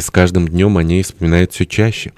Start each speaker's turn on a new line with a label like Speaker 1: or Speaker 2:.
Speaker 1: и с каждым днем о ней вспоминает все чаще.